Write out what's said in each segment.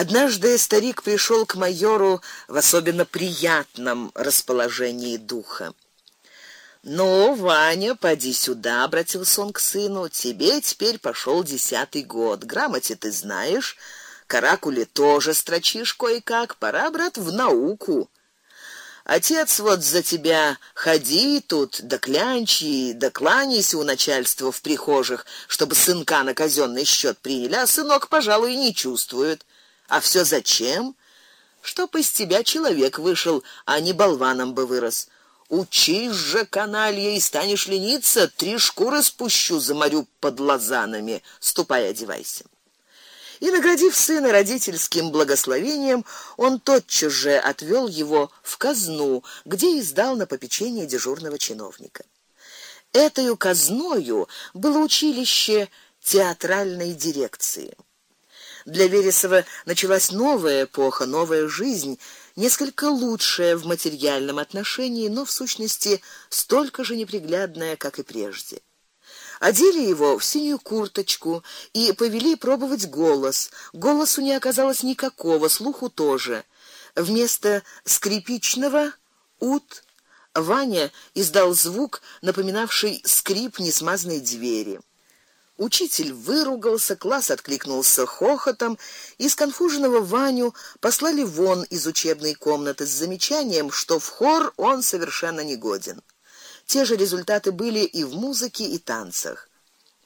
Однажды старик пришел к майору в особенно приятном расположении духа. "Ну, Ваня, поди сюда", обратился он к сыну. "Тебе теперь пошел десятый год. Грамоте ты знаешь, каракули тоже строчишь кое-как, пора, брат, в науку. Отец вот за тебя ходи тут, да клянчи, да кланяйся у начальства в прихожих, чтобы сынка на казённый счёт приняли, а сынок, пожалуй, не чувствует. А всё зачем? Чтоб из тебя человек вышел, а не болваном бы вырос. Учись же, каналья, и станешь лениться, три шкуры спущу за морю под лазанами. Ступай, одевайся. И наградив сына родительским благословением, он тотчас же отвёл его в казну, где издал на попечение дежурного чиновника. Этой казною было училище театральной дирекции. Для Вересова началась новая эпоха, новая жизнь, несколько лучшая в материальном отношении, но в сущности столько же неприглядная, как и прежде. Одели его в синюю курточку и повели пробовать голос. Голосу не оказалось никакого, слуху тоже. Вместо скрипичного ут Ваня издал звук, напоминавший скрип несмазной двери. Учитель выругался, класс откликнулся хохотом, и сконфуженного Ваню послали вон из учебной комнаты с замечанием, что в хор он совершенно не годен. Те же результаты были и в музыке, и танцах.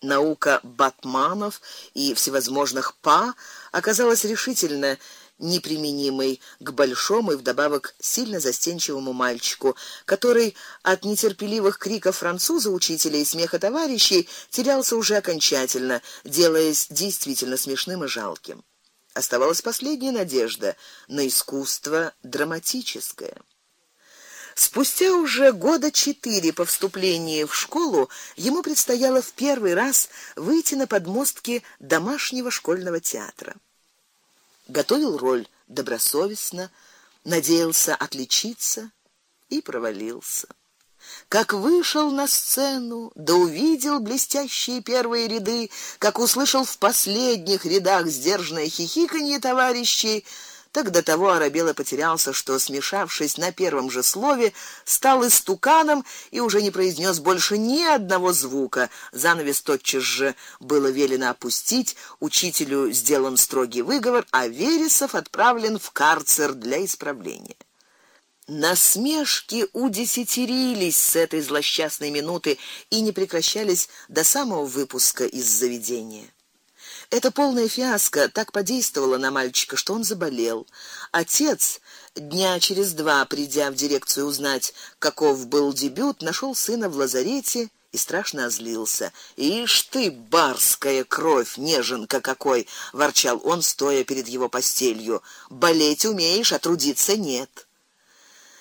Наука батманов и всевозможных па оказалась решительно неприменимой к большому и вдобавок сильно застенчивому мальчику, который от нетерпеливых криков француза учителя и смеха товарищей терялся уже окончательно, делаясь действительно смешным и жалким. Оставалась последняя надежда на искусство драматическое. Спустя уже года четыре по вступлении в школу ему предстояло в первый раз выйти на подмостки домашнего школьного театра готовил роль добросовестно, надеялся отличиться и провалился. Как вышел на сцену, да увидел блестящие первые ряды, как услышал в последних рядах сдержанное хихиканье товарищей, так до того оробел и потерялся, что смешавшись на первом же слове, стал истуканом и уже не произнес больше ни одного звука. Занавес тотчас же было велено опустить, учителю сделан строгий выговор, а Вересов отправлен в карцер для исправления. Насмешки удесятерились с этой злосчастной минуты и не прекращались до самого выпуска из заведения. Эта полная фиаско так подействовала на мальчика, что он заболел. Отец, дня через два придя в дирекцию узнать, каков был дебют, нашел сына в лазарете и страшно озлился. "Ишь ты, барская кровь, неженка какой", ворчал он, стоя перед его постелью. "Болеть умеешь, а трудиться нет".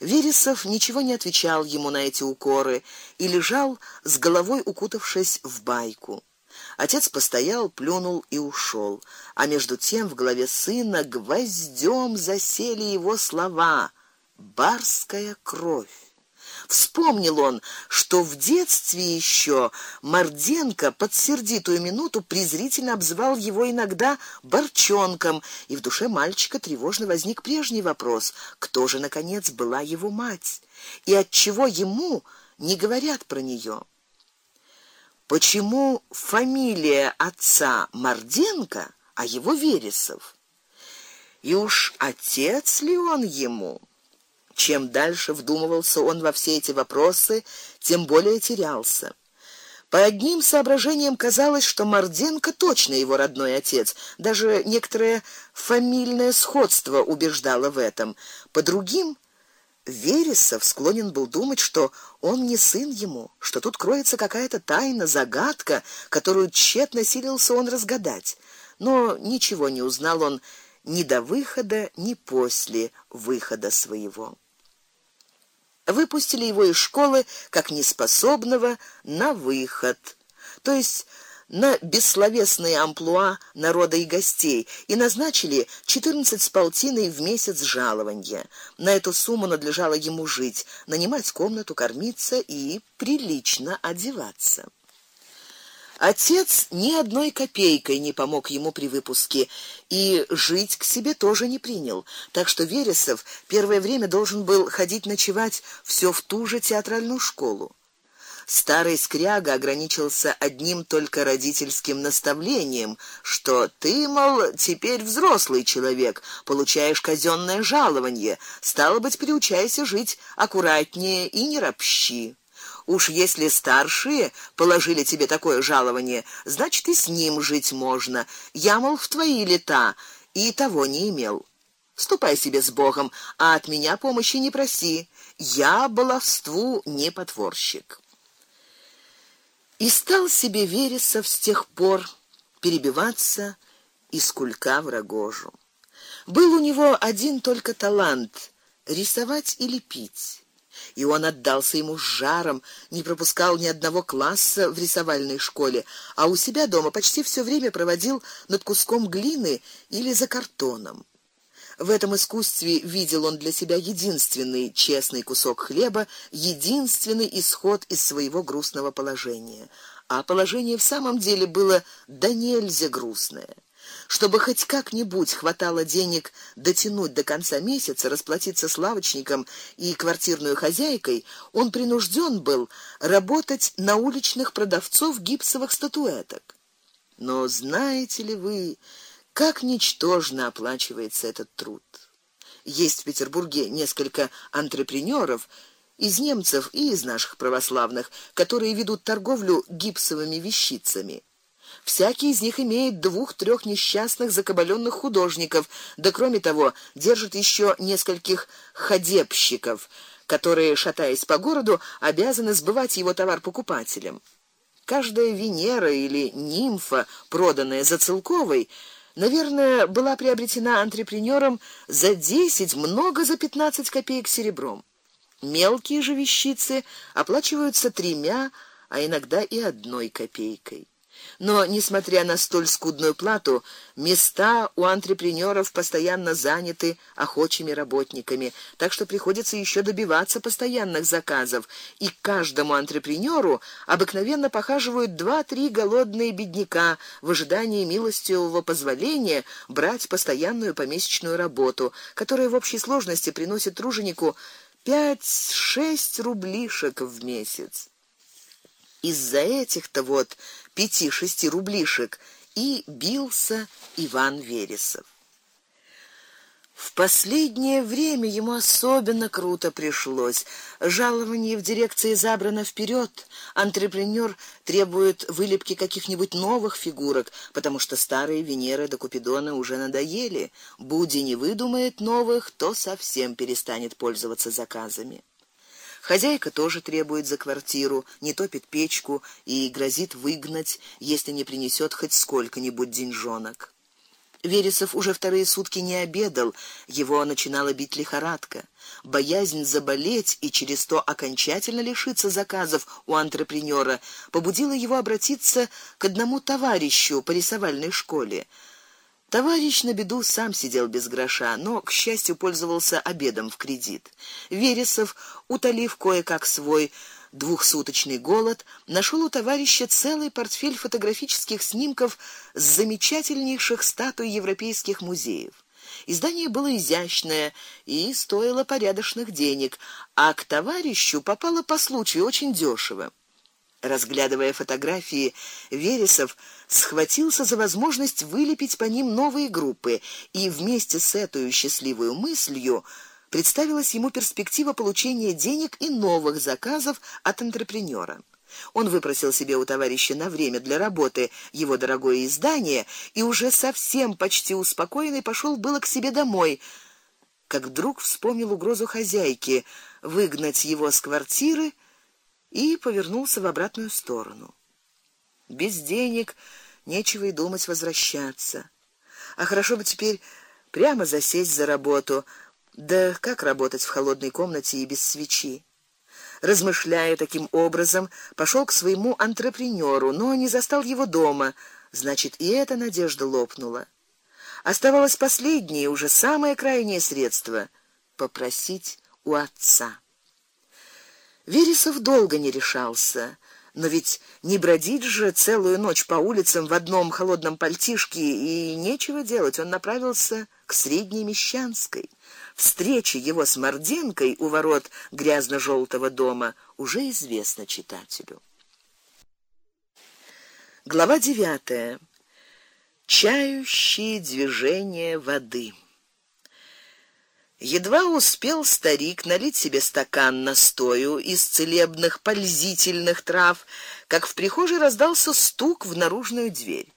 Вересов ничего не отвечал ему на эти укоры и лежал с головой укутавшись в байку. Отец постоял, плюнул и ушел, а между тем в голове сына гвоздем засели его слова: барская кровь. Вспомнил он, что в детстве еще Морденко под сердитую минуту презрительно обзывал его иногда борчонком, и в душе мальчика тревожно возник прежний вопрос: кто же наконец была его мать и от чего ему не говорят про нее? Почему фамилия отца Морденко, а его Вересов? И уж отец ли он ему? Чем дальше вдумывался он во все эти вопросы, тем более терялся. По одним соображениям казалось, что Морденко точно его родной отец, даже некоторое фамильное сходство убеждало в этом. По другим Вересов склонен был думать, что он не сын ему, что тут кроется какая-то тайна, загадка, которую тщетно силился он разгадать. Но ничего не узнал он ни до выхода, ни после выхода своего. Выпустили его из школы как неспособного на выход. То есть на бессловесные амплуа народа и гостей и назначили 14 с полтиной в месяц жалования. На эту сумму надлежало ему жить, нанимать комнату, кормиться и прилично одеваться. Отец ни одной копейкой не помог ему при выпуске и жить к себе тоже не принял. Так что Вересов первое время должен был ходить ночевать все в ту же театральную школу. Старый скряга ограничился одним только родительским наставлением, что ты, мол, теперь взрослый человек, получаешь казённое жалование, стало быть, приучайся жить аккуратнее и не ропщи. Уж если старшие положили тебе такое жалование, значит и с ним жить можно. Я мол в твои лета и того не имел. Ступай себе с Богом, а от меня помощи не проси. Я баловству не потворщик. И стал себе Вересов с тех пор перебиваться из кулька в рогожу. Был у него один только талант рисовать и лепить. И он отдался ему с жаром, не пропускал ни одного класса в рисовальной школе, а у себя дома почти все время проводил над куском глины или за картоном. В этом искусстве видел он для себя единственный честный кусок хлеба, единственный исход из своего грустного положения. А положение в самом деле было да нельзя грустное. Чтобы хоть как-нибудь хватало денег дотянуть до конца месяца, расплатиться с лавочником и квартирной хозяйкой, он принужден был работать на уличных продавцов гипсовых статуэток. Но знаете ли вы, как ничтожно оплачивается этот труд. Есть в Петербурге несколько антрепренёров из немцев и из наших православных, которые ведут торговлю гипсовыми вещицами. Всякий из них имеет двух-трех несчастных закабалённых художников, да кроме того, держит еще нескольких ходебщиков, которые, шатаясь по городу, обязаны сбывать его товар покупателям. Каждая Венера или нимфа, проданная за целковой, наверное, была приобретена антрепренёром за 10, много за 15 копеек серебром. Мелкие же вещицы оплачиваются тремя, а иногда и одной копейкой. Но несмотря на столь скудную плату, места у антрепренёров постоянно заняты охочими работниками, так что приходится еще добиваться постоянных заказов, и к каждому антрепренёру обыкновенно похаживают два-три голодные бедняка в ожидании милостивого позволения брать постоянную помесячную работу, которая в общей сложности приносит труженику 5-6 рублишек в месяц. Из-за этих-то вот пяти-шести рублишек и бился Иван Вересов. В последнее время ему особенно круто пришлось. Жалование в дирекции забрано вперед. Антрепренёр требует вылепки каких-нибудь новых фигурок, потому что старые Венеры да Купидоны уже надоели. Буди не выдумает новых, то совсем перестанет пользоваться заказами. Хозяйка тоже требует за квартиру, не топит печку и грозит выгнать, если не принесет хоть сколько-нибудь деньжонок. Вересов уже вторые сутки не обедал, его начинала бить лихорадка. Боязнь заболеть и через то окончательно лишиться заказов у антрепренёра побудила его обратиться к одному товарищу по рисовальной школе. Товарищ на беду сам сидел без гроша, но, к счастью, пользовался обедом в кредит. Вересов, утолив кое-как свой двухсуточный голод, нашел у товарища целый портфель фотографических снимков с замечательнейших статуй европейских музеев. Издание было изящное и стоило порядочных денег, а к товарищу попало по случаю очень дешево. Разглядывая фотографии, Вересов схватился за возможность вылепить по ним новые группы, и вместе с этой счастливой мыслью представилась ему перспектива получения денег и новых заказов от антрепренёра. Он выпросил себе у товарища на время для работы его дорогое издание и уже совсем почти успокоенный пошел было к себе домой, как вдруг вспомнил угрозу хозяйки выгнать его с квартиры и повернулся в обратную сторону. Без денег нечего и думать возвращаться. А хорошо бы теперь прямо засесть за работу. Да как работать в холодной комнате и без свечи? Размышляя таким образом, пошел к своему антрепренёру, но не застал его дома. Значит, и эта надежда лопнула. Оставалось последнее, уже самое крайнее средство попросить у отца. Вересов долго не решался. Но ведь не бродить же целую ночь по улицам в одном холодном пальтишке и нечего делать. Он направился к Средней Мещанской. Встреча его с Морденкой у ворот грязно желтого дома уже известна читателю. Глава девятая. Чающие движения воды. Едва успел старик налить себе стакан настою из целебных пользительных трав, как в прихожей раздался стук в наружную дверь.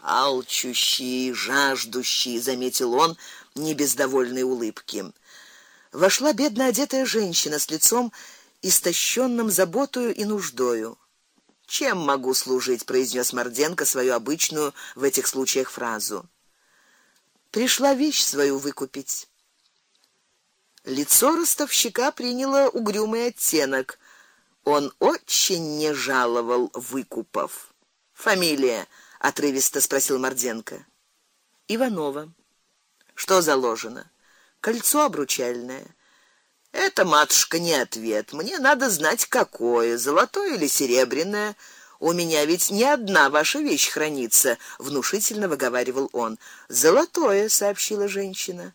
Алчущий, жаждущий, заметил он, не без довольной улыбки. Вошла бедно одетая женщина с лицом истощенным заботою и нуждою. Чем могу служить, произнес Морденко свою обычную в этих случаях фразу. Пришла вещь свою выкупить. Лицо ростовщика приняло угрюмый оттенок. Он очень не жаловал выкупов. Фамилия, отрывисто спросил Морденко. Иванова. Что заложено? Кольцо обручальное. Это матушка не ответ. Мне надо знать какое, золотое или серебряное. У меня ведь не одна ваша вещь хранится, внушительно выговаривал он. Золотое, сообщила женщина.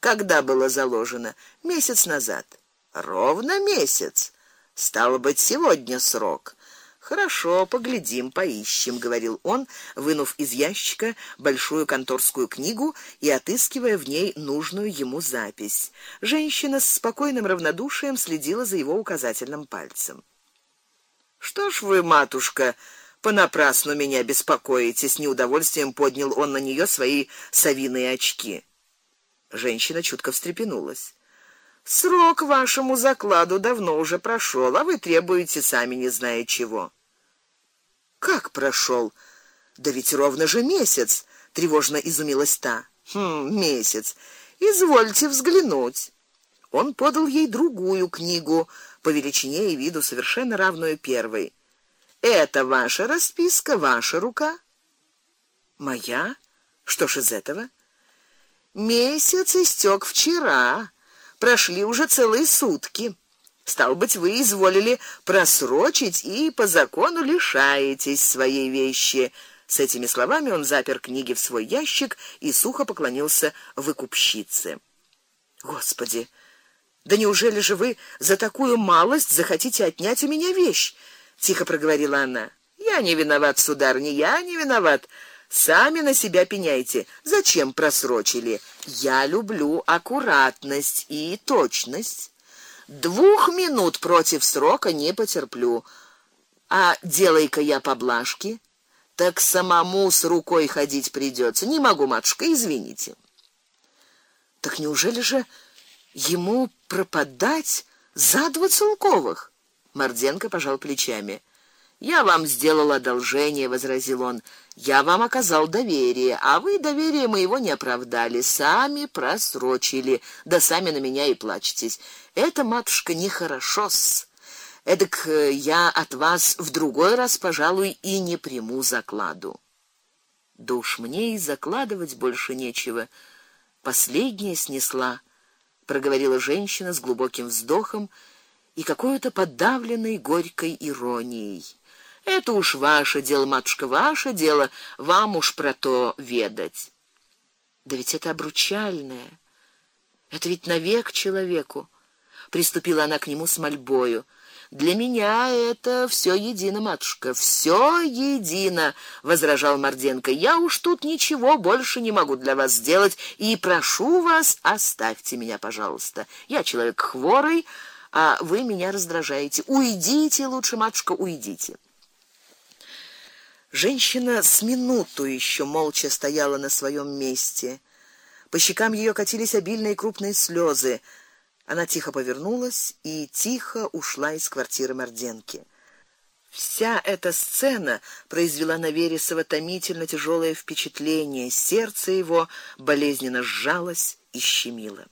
Когда было заложено? Месяц назад. Ровно месяц. Стало быть, сегодня срок. Хорошо, поглядим, поищем, говорил он, вынув из ящика большую конторскую книгу и отыскивая в ней нужную ему запись. Женщина с спокойным равнодушием следила за его указательным пальцем. Что ж вы, матушка, понапрасну меня беспокоите, с неудовольствием поднял он на нее свои совиные очки. Женщина чутко встрепенулась. Срок вашему закладу давно уже прошел, а вы требуете сами не зная чего. Как прошел? Да ведь ровно же месяц, тревожно изумилась та. Хм, месяц. Извольте взглянуть. Он подал ей другую книгу, по величине и виду совершенно равную первой. Это ваша расписка, ваша рука? Моя? Что ж из этого? Месяц истек вчера. Прошли уже целые сутки. Стал быть, вы изволили просрочить и по закону лишаетесь своей вещи. С этими словами он запер книги в свой ящик и сухо поклонился выкупщице. Господи, да неужели же вы за такую малость захотите отнять у меня вещь? тихо проговорила она. Я не виноват, сударыня, я не виноват. Сами на себя пеняйте. Зачем просрочили? Я люблю аккуратность и точность. Двух минут против срока не потерплю. А делай-ка я поблажки, так самому с рукой ходить придется. Не могу, матушка, извините. Так неужели же ему пропадать за два целковых? Морденко пожал плечами. Я вам сделал одолжение, возразил он. Я вам оказал доверие, а вы доверие моего не оправдали, сами просрочили, да сами на меня и плачетесь. Это, матушка, нехорошо-с. Эдак э, я от вас в другой раз, пожалуй, и не приму закладу. Душ мне и закладывать больше нечего. Последняя снесла, проговорила женщина с глубоким вздохом и какой-то подавленной горькой иронией. Это уж ваше дело, матушка, ваше дело, вам уж про то ведать. Да ведь это обручальное. Это ведь навек человеку. Приступила она к нему с мольбою. Для меня это все едино, матушка, все едино, возражал Морденко. Я уж тут ничего больше не могу для вас сделать и прошу вас, оставьте меня, пожалуйста. Я человек хворый, а вы меня раздражаете. Уйдите лучше, матушка, уйдите. Женщина с минуту еще молча стояла на своем месте. По щекам ее катились обильные крупные слезы. Она тихо повернулась и тихо ушла из квартиры Морденки. Вся эта сцена произвела на Вересова томительно тяжелое впечатление. Сердце его болезненно сжалось и щемило.